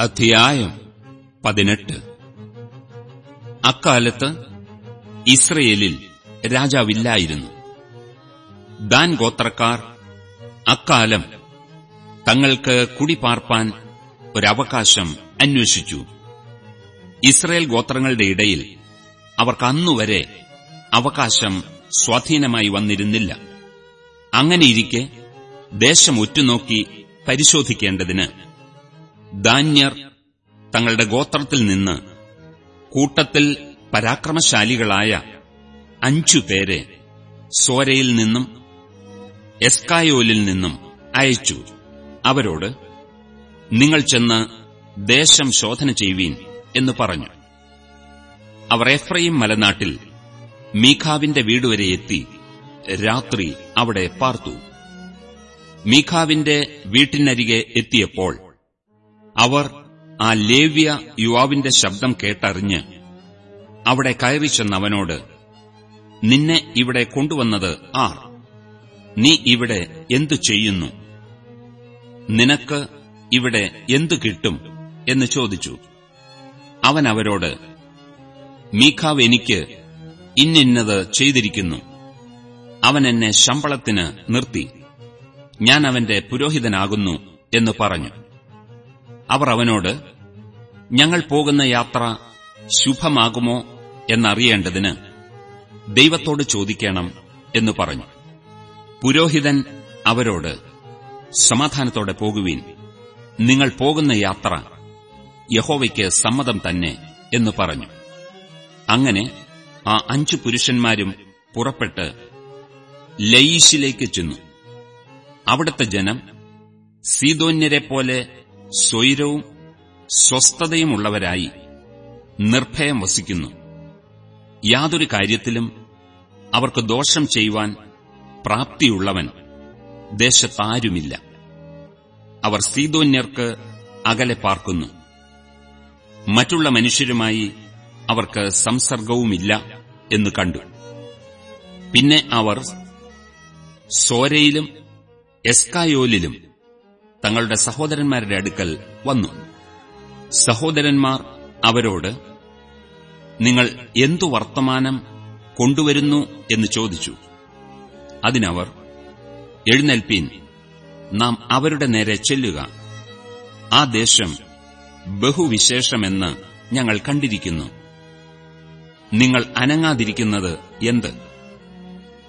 അധ്യായം പതിനെട്ട്. അക്കാലത്ത് ഇസ്രയേലിൽ രാജാവില്ലായിരുന്നു. ദാൻ ഗോത്രക്കാർ അക്കാലം തങ്ങൾക്ക് കുടിപാർപ്പാൻ ഒരവകാശം അന്വേഷിച്ചു. ഇസ്രയേൽ ഗോത്രങ്ങളുടെ ഇടയിൽ അവർക്ക് അന്നുവരെ അവകാശം സ്വാധീനമായി വന്നിരുന്നില്ല. അങ്ങനെയിരിക്കെ ദേശം ഉറ്റുനോക്കി പരിശോധിക്കേണ്ടതിന് ദാന്യർ തങ്ങളുടെ ഗോത്രത്തിൽ നിന്ന് കൂട്ടത്തിൽ പരാക്രമശാലികളായ അഞ്ചു പേരെ സോരയിൽ നിന്നും എസ്കായോലിൽ നിന്നും അയച്ചു. അവരോട് നിങ്ങൾ ചെന്ന് ദേശം ശോധന ചെയ്യുവീൻ എന്ന് പറഞ്ഞു. അവർ എഫ്രൈം മലനാട്ടിൽ മീഖാവിന്റെ വീടുവരെ എത്തി രാത്രി അവിടെ പാർത്തു. മീഖാവിന്റെ വീട്ടിനരികെ എത്തിയപ്പോൾ അവർ ആ ലേവ്യ യുവാവിന്റെ ശബ്ദം കേട്ടറിഞ്ഞ് അവിടെ കയറി ചെന്നവനോട് നിന്നെ ഇവിടെ കൊണ്ടുവന്നത് ആർ? നീ ഇവിടെ എന്തു ചെയ്യുന്നു? നിനക്ക് ഇവിടെ എന്തു കിട്ടും? എന്ന് ചോദിച്ചു. അവൻ അവരോട് മീഖാവ് എനിക്ക് ഇന്നിന്നത് ചെയ്തിരിക്കുന്നു. അവൻ എന്നെ ശമ്പളത്തിന് നിർത്തി. ഞാൻ അവന്റെ പുരോഹിതനാകുന്നു എന്ന് പറഞ്ഞു. അവർ അവനോട് ഞങ്ങൾ പോകുന്ന യാത്ര ശുഭമാകുമോ എന്നറിയേണ്ടതിന് ദൈവത്തോട് ചോദിക്കണം എന്ന് പറഞ്ഞു. പുരോഹിതൻ അവരോട് സമാധാനത്തോടെ പോകുവീൻ. നിങ്ങൾ പോകുന്ന യാത്ര യഹോവയ്ക്ക് സമ്മതം തന്നെ എന്ന് പറഞ്ഞു. അങ്ങനെ ആ അഞ്ചു പുരുഷന്മാരും പുറപ്പെട്ട് ലയീശിലേക്ക് ചെന്നു. അവിടുത്തെ ജനം സീതോന്യരെപ്പോലെ സ്വൈരവും സ്വസ്ഥതയുമുള്ളവരായി നിർഭയം വസിക്കുന്നു. യാതൊരു കാര്യത്തിലും അവർക്ക് ദോഷം ചെയ്യുവാൻ പ്രാപ്തിയുള്ളവൻ ദേശത്താരുമില്ല. അവർ സീതോന്യർക്ക് അകലെ പാർക്കുന്നു. മറ്റുള്ള മനുഷ്യരുമായി അവർക്ക് സംസർഗവുമില്ല എന്ന് കണ്ടു. പിന്നെ അവർ സോരയിലും എസ്കായോലിലും തങ്ങളുടെ സഹോദരന്മാരുടെ അടുക്കൽ വന്നു. സഹോദരന്മാർ അവരോട് നിങ്ങൾ എന്തു വർത്തമാനം കൊണ്ടുവരുന്നു? എന്ന് ചോദിച്ചു. അതിനവർ എഴുന്നേൽപ്പീൻ നാം അവരുടെ നേരെ ചെല്ലുക. ആ ദേശം ബഹുവിശേഷമെന്ന് ഞങ്ങൾ കണ്ടിരിക്കുന്നു. നിങ്ങൾ അനങ്ങാതിരിക്കുന്നത് എന്ത്?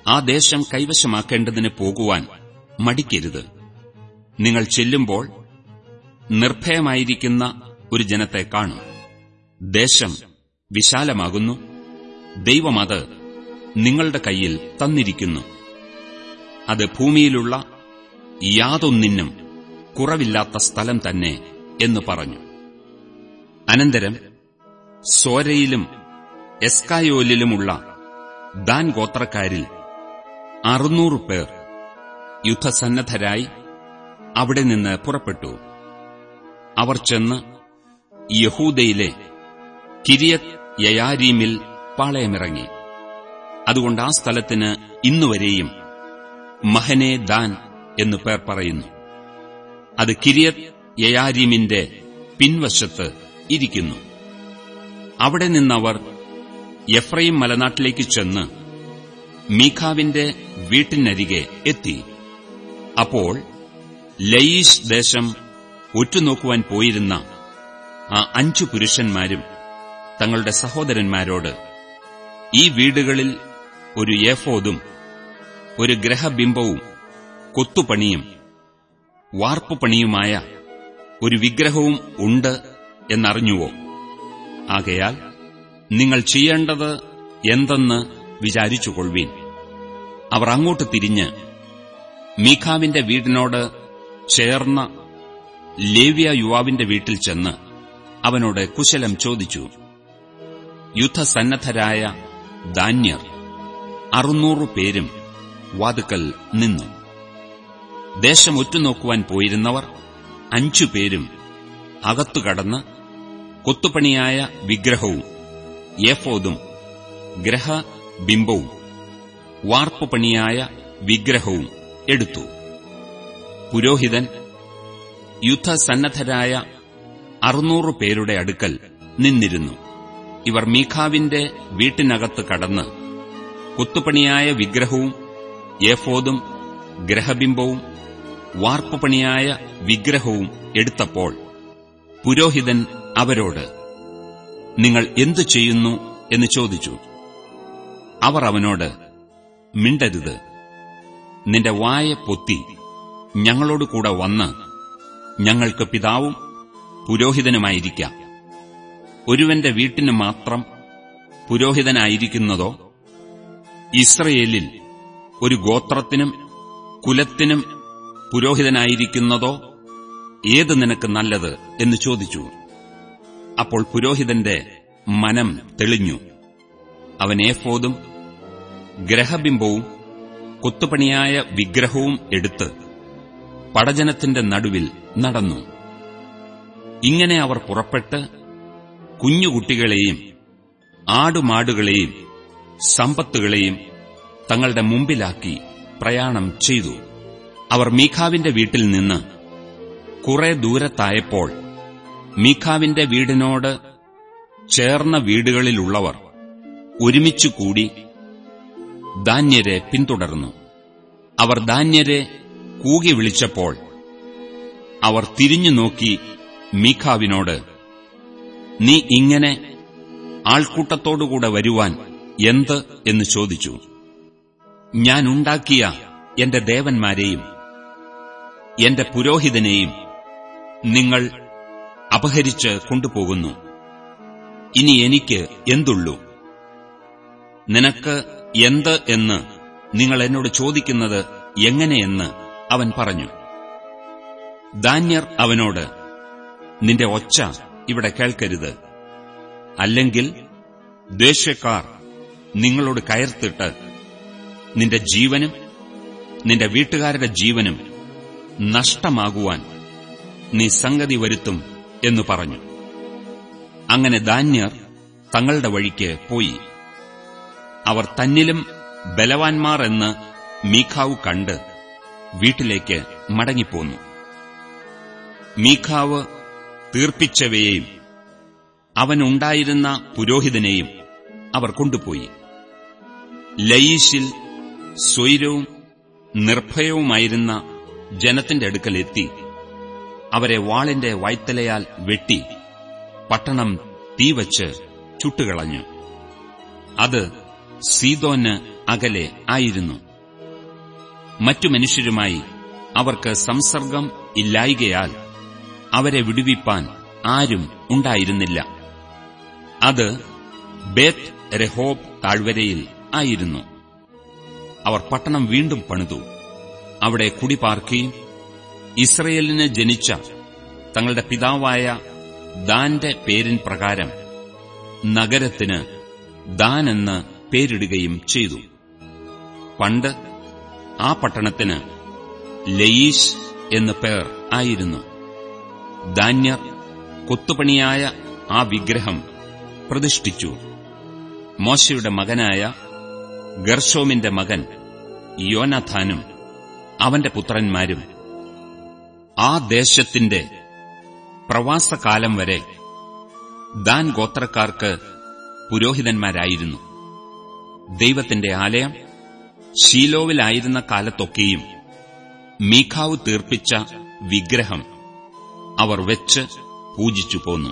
ആ ദേശം കൈവശമാക്കേണ്ടതിന് പോകുവാൻ മടിക്കരുത്. നിങ്ങൾ ചെല്ലുമ്പോൾ നിർഭയമായിരിക്കുന്ന ഒരു ജനത്തെ കാണും. ദേശം വിശാലമാകുന്നു. ദൈവമത് നിങ്ങളുടെ കയ്യിൽ തന്നിരിക്കുന്നു. അത് ഭൂമിയിലുള്ള യാതൊന്നിനും കുറവില്ലാത്ത സ്ഥലം തന്നെ എന്ന് പറഞ്ഞു. അനന്തരം സോരയിലും എസ്കായോലിലുമുള്ള ദാൻ ഗോത്രക്കാരിൽ അറുന്നൂറ് പേർ യുദ്ധസന്നദ്ധരായി അവിടെ നിന്ന് പുറപ്പെട്ടു. അവർ ചെന്ന് യഹൂദയിലെ കിരിയത് യയാരീമിൽ പാളയമിറങ്ങി. അതുകൊണ്ട് ആ സ്ഥലത്തിന് ഇന്നുവരെയും മഹനെ ദാൻ എന്ന് പേർ പറയുന്നു. അത് കിരിയത് യയാരീമിന്റെ പിൻവശത്ത് ഇരിക്കുന്നു. അവിടെ നിന്നവർ എഫ്രൈം മലനാട്ടിലേക്ക് ചെന്ന് മീഖാവിന്റെ വീട്ടിനരികെ എത്തി. അപ്പോൾ ലയീഷ് ദേശം ഒറ്റുനോക്കുവാൻ പോയിരുന്ന ആ അഞ്ചു പുരുഷന്മാരും തങ്ങളുടെ സഹോദരന്മാരോട് ഈ വീടുകളിൽ ഒരു ഏഫോദും ഒരു ഗ്രഹബിംബവും കൊത്തുപണിയും വാർപ്പുപണിയുമായ ഒരു വിഗ്രഹവും ഉണ്ട് എന്നറിഞ്ഞുവോ? ആകയാൽ നിങ്ങൾ ചെയ്യേണ്ടത് എന്തെന്ന് വിചാരിച്ചുകൊള്ളുവീൻ. അവർ അങ്ങോട്ട് തിരിഞ്ഞ് മീഖാവിന്റെ വീടിനോട് ചേർന്ന ലേവ്യ യുവാവിന്റെ വീട്ടിൽ ചെന്ന് അവനോട് കുശലം ചോദിച്ചു യുദ്ധസന്നദ്ധരായ ദാന്യർ അറുന്നൂറ് പേരും വാതുക്കൽ നിന്നു. ദേശം ഒറ്റുനോക്കുവാൻ പോയിരുന്നവർ അഞ്ചുപേരും അകത്തുകടന്ന് കൊത്തുപണിയായ വിഗ്രഹവും ഏഫോദും ഗ്രഹബിംബവും വാർപ്പുപണിയായ വിഗ്രഹവും എടുത്തു. പുരോഹിതൻ യുദ്ധസന്നദ്ധരായ അറുന്നൂറ് പേരുടെ അടുക്കൽ നിന്നിരുന്നു. ഇവർ മീഖാവിന്റെ വീട്ടിനകത്ത് കടന്ന് കുത്തുപണിയായ വിഗ്രഹവും ഏഫോദും ഗ്രഹബിംബവും വാർപ്പുപണിയായ വിഗ്രഹവും എടുത്തപ്പോൾ പുരോഹിതൻ അവരോട് നിങ്ങൾ എന്തു ചെയ്യുന്നു? എന്ന് ചോദിച്ചു. അവർ അവനോട് മിണ്ടരുത്. നിന്റെ വായ പൊത്തി. ഞങ്ങളോട് കൂടെ വന്ന് ഞങ്ങൾക്ക് പിതാവും പുരോഹിതനുമായിരിക്കാം. ഒരുവന്റെ വീട്ടിന് മാത്രം പുരോഹിതനായിരിക്കുന്നതോ? ഇസ്രയേലിൽ ഒരു ഗോത്രത്തിനും കുലത്തിനും പുരോഹിതനായിരിക്കുന്നതോ? ഏത് നിനക്ക് നല്ലത് എന്ന് ചോദിച്ചു. അപ്പോൾ പുരോഹിതന്റെ മനം തെളിഞ്ഞു. അവൻ ഏഫോദും ഗ്രഹബിംബവും കൊത്തുപണിയായ വിഗ്രഹവും എടുത്ത് പടജനത്തിന്റെ നടുവിൽ നടന്നു. ഇങ്ങനെ അവർ പുറപ്പെട്ട് കുഞ്ഞുകുട്ടികളെയും ആടുമാടുകളെയും സമ്പത്തുകളെയും തങ്ങളുടെ മുമ്പിലാക്കി പ്രയാണം ചെയ്തു. അവർ മീഖാവിന്റെ വീട്ടിൽ നിന്ന് കുറെ ദൂരത്തായപ്പോൾ മീഖാവിന്റെ വീടിനോട് ചേർന്ന വീടുകളിലുള്ളവർ ഒരുമിച്ചുകൂടി ധാന്യരെ പിന്തുടർന്നു. അവർ ധാന്യരെ കൂകി വിളിച്ചപ്പോൾ അവർ തിരിഞ്ഞു നോക്കി മീഖാവിനോട് നീ ഇങ്ങനെ ആൾക്കൂട്ടത്തോടുകൂടെ വരുവാൻ എന്ത്? എന്ന് ചോദിച്ചു. ഞാൻ ഉണ്ടാക്കിയ എന്റെ ദേവന്മാരെയും എന്റെ പുരോഹിതനെയും നിങ്ങൾ അപഹരിച്ച് കൊണ്ടുപോകുന്നു. ഇനി എനിക്ക് എന്തുള്ളൂ? നിനക്ക് എന്ത് എന്ന് നിങ്ങൾ എന്നോട് ചോദിക്കുന്നത് എങ്ങനെയെന്ന് അവൻ പറഞ്ഞു ദാന്യർ അവനോട് നിന്റെ ഒച്ച ഇവിടെ കേൾക്കരുത്. അല്ലെങ്കിൽ ദേഷ്യക്കാർ നിങ്ങളോട് കയർത്തിട്ട് നിന്റെ ജീവനും നിന്റെ വീട്ടുകാരുടെ ജീവനും നഷ്ടമാകുവാൻ നീ സംഗതി വരുത്തും എന്നു പറഞ്ഞു. അങ്ങനെ ദാന്യർ തങ്ങളുടെ വഴിക്ക് പോയി. അവർ തന്നിലും ബലവാൻമാർ എന്ന് മീഖാവ് കണ്ട് വീട്ടിലേക്ക് മടങ്ങിപ്പോന്നു. മീഖാവ് തീർപ്പിച്ചവയെയും അവനുണ്ടായിരുന്ന പുരോഹിതനെയും അവർ കൊണ്ടുപോയി. ലയീശിൽ സ്വൈരവും നിർഭയവുമായിരുന്ന ജനത്തിന്റെ അടുക്കലെത്തി. അവരെ വാളിന്റെ വൈത്തലയാൽ വെട്ടി പട്ടണം തീവച്ച് ചുട്ടുകളഞ്ഞു. അത് സീതോന് അകലെ ആയിരുന്നു. മറ്റു മനുഷ്യരുമായി അവർക്ക് സംസർഗം ഇല്ലായികയാൽ അവരെ വിടുവിപ്പാൻ ആരും ഉണ്ടായിരുന്നില്ല. അത് ബേത്ത് രഹോബ് താഴ്വരയിൽ ആയിരുന്നു. അവർ പട്ടണം വീണ്ടും പണിതു. അവിടെ കുടിപാർക്കുകയും ഇസ്രയേലിന് ജനിച്ച തങ്ങളുടെ പിതാവായ ദാന്റെ പേരിൻ പ്രകാരം നഗരത്തിന് ദാൻ പേരിടുകയും ചെയ്തു. പണ്ട് ആ പട്ടണത്തിന് ലയീഷ് എന്ന് പേർ ആയിരുന്നു. ധാന്യർ കൊത്തുപണിയായ ആ വിഗ്രഹം പ്രതിഷ്ഠിച്ചു. മോശയുടെ മകനായ ഗർഷോമിന്റെ മകൻ യോനാഥാനും അവന്റെ പുത്രന്മാരും ആ ദേശത്തിന്റെ പ്രവാസകാലം വരെ ദാൻ ഗോത്രക്കാർക്ക് പുരോഹിതന്മാരായിരുന്നു. ദൈവത്തിന്റെ ആലയം ഷീലോവിലായിരുന്ന കാലത്തൊക്കെയും മീഖാവ് തീർപ്പിച്ച വിഗ്രഹം അവർ വെച്ച് പൂജിച്ചു പോന്നു